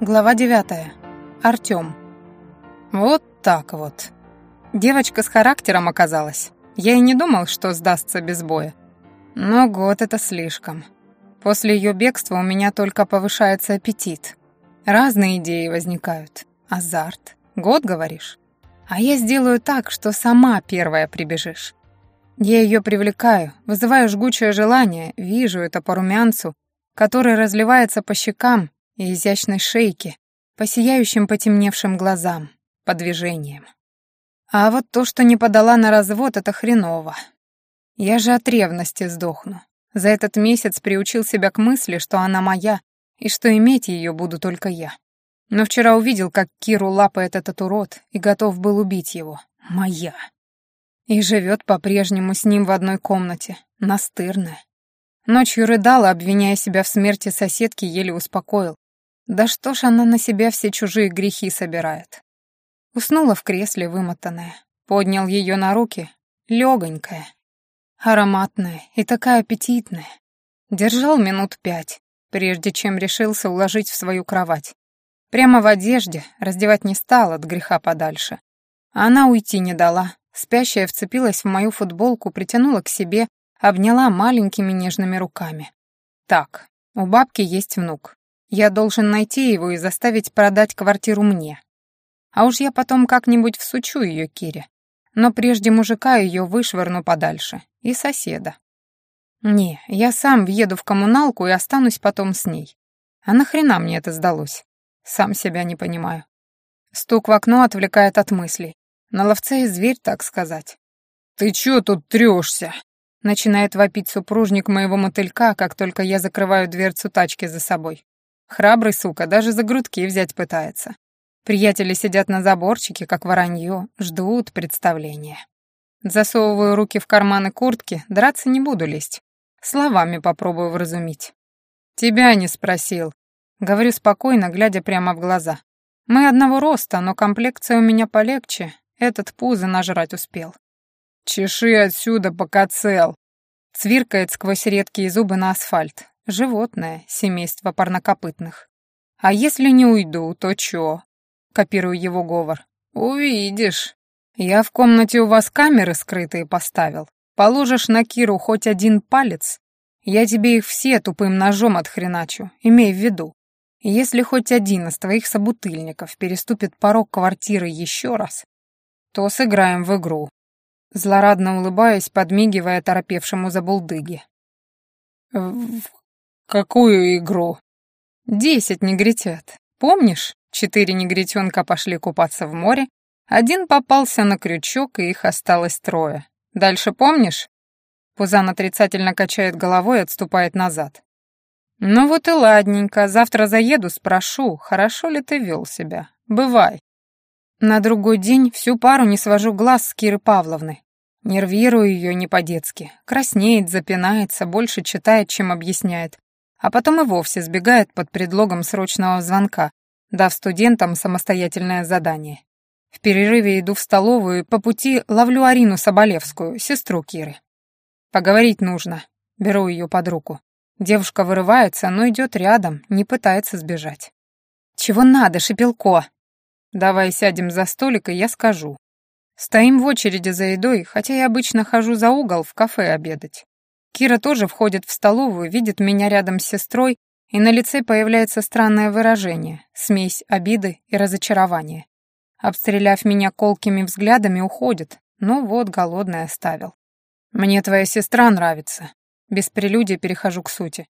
Глава 9. Артём. Вот так вот. Девочка с характером оказалась. Я и не думал, что сдастся без боя. Но год — это слишком. После её бегства у меня только повышается аппетит. Разные идеи возникают. Азарт. Год, говоришь? А я сделаю так, что сама первая прибежишь. Я её привлекаю, вызываю жгучее желание, вижу это по румянцу, который разливается по щекам и изящной шейке, по сияющим потемневшим глазам, по движениям. А вот то, что не подала на развод, это хреново. Я же от ревности сдохну. За этот месяц приучил себя к мысли, что она моя, и что иметь ее буду только я. Но вчера увидел, как Киру лапает этот урод, и готов был убить его. Моя. И живет по-прежнему с ним в одной комнате, настырная. Ночью рыдала, обвиняя себя в смерти соседки, еле успокоил. Да что ж она на себя все чужие грехи собирает? Уснула в кресле, вымотанная. Поднял ее на руки, легонькая, ароматная и такая аппетитная. Держал минут пять, прежде чем решился уложить в свою кровать. Прямо в одежде, раздевать не стал от греха подальше. Она уйти не дала. Спящая вцепилась в мою футболку, притянула к себе, обняла маленькими нежными руками. Так, у бабки есть внук. Я должен найти его и заставить продать квартиру мне. А уж я потом как-нибудь всучу ее Кире. Но прежде мужика ее вышвырну подальше. И соседа. Не, я сам въеду в коммуналку и останусь потом с ней. А нахрена мне это сдалось? Сам себя не понимаю. Стук в окно отвлекает от мыслей. На ловце и зверь, так сказать. «Ты чё тут трёшься?» Начинает вопить супружник моего мотылька, как только я закрываю дверцу тачки за собой. Храбрый, сука, даже за грудки взять пытается. Приятели сидят на заборчике, как воронье, ждут представления. Засовываю руки в карманы куртки, драться не буду лезть. Словами попробую вразумить. «Тебя не спросил», — говорю спокойно, глядя прямо в глаза. «Мы одного роста, но комплекция у меня полегче, этот пузо нажрать успел». «Чеши отсюда, пока цел», — цвиркает сквозь редкие зубы на асфальт. Животное, семейство парнокопытных. А если не уйду, то чё? Копирую его говор. Увидишь. Я в комнате у вас камеры скрытые поставил. Положишь на Киру хоть один палец, я тебе их все тупым ножом отхреначу, имей в виду. Если хоть один из твоих собутыльников переступит порог квартиры еще раз, то сыграем в игру. Злорадно улыбаясь, подмигивая торопевшему забулдыге. «В «Какую игру?» «Десять негритят. Помнишь, четыре негритенка пошли купаться в море, один попался на крючок, и их осталось трое. Дальше помнишь?» Пузан отрицательно качает головой и отступает назад. «Ну вот и ладненько, завтра заеду, спрошу, хорошо ли ты вел себя. Бывай». На другой день всю пару не свожу глаз с Киры Павловны. Нервирую ее не по-детски. Краснеет, запинается, больше читает, чем объясняет а потом и вовсе сбегает под предлогом срочного звонка, дав студентам самостоятельное задание. В перерыве иду в столовую и по пути ловлю Арину Соболевскую, сестру Киры. Поговорить нужно. Беру ее под руку. Девушка вырывается, но идет рядом, не пытается сбежать. «Чего надо, Шепелко?» «Давай сядем за столик, и я скажу». Стоим в очереди за едой, хотя я обычно хожу за угол в кафе обедать. Кира тоже входит в столовую, видит меня рядом с сестрой, и на лице появляется странное выражение, смесь обиды и разочарования. Обстреляв меня колкими взглядами, уходит, но вот голодный оставил. «Мне твоя сестра нравится». Без прелюдии перехожу к сути.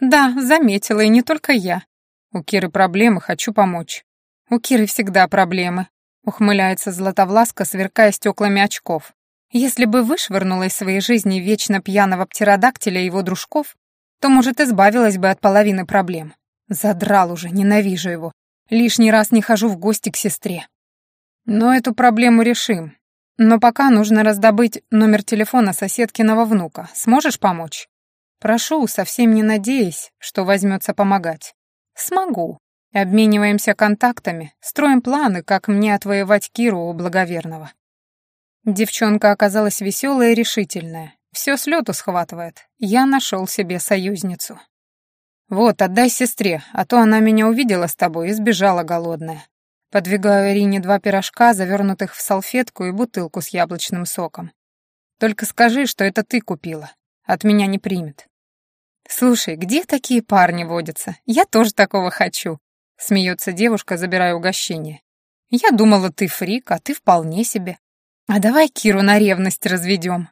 «Да, заметила, и не только я. У Киры проблемы, хочу помочь». «У Киры всегда проблемы», — ухмыляется Златовласка, сверкая стеклами очков. Если бы вышвырнула из своей жизни вечно пьяного птеродактиля и его дружков, то, может, избавилась бы от половины проблем. Задрал уже, ненавижу его. Лишний раз не хожу в гости к сестре. Но эту проблему решим. Но пока нужно раздобыть номер телефона соседкиного внука. Сможешь помочь? Прошу, совсем не надеясь, что возьмется помогать. Смогу. Обмениваемся контактами, строим планы, как мне отвоевать Киру у благоверного. Девчонка оказалась веселая и решительная. Все с лету схватывает. Я нашел себе союзницу. Вот, отдай сестре, а то она меня увидела с тобой и сбежала голодная. Подвигаю Ирине два пирожка, завернутых в салфетку и бутылку с яблочным соком. Только скажи, что это ты купила. От меня не примет. Слушай, где такие парни водятся? Я тоже такого хочу. Смеется девушка, забирая угощение. Я думала, ты фрик, а ты вполне себе. А давай Киру на ревность разведем.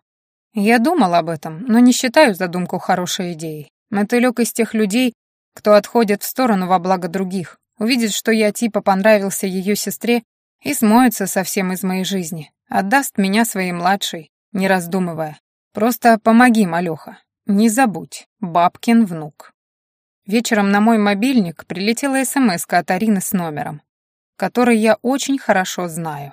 Я думал об этом, но не считаю задумку хорошей идеей. Мотылёк из тех людей, кто отходит в сторону во благо других, увидит, что я типа понравился ее сестре и смоется совсем из моей жизни, отдаст меня своей младшей, не раздумывая. Просто помоги, малёха, не забудь, бабкин внук. Вечером на мой мобильник прилетела смс от Арины с номером, который я очень хорошо знаю.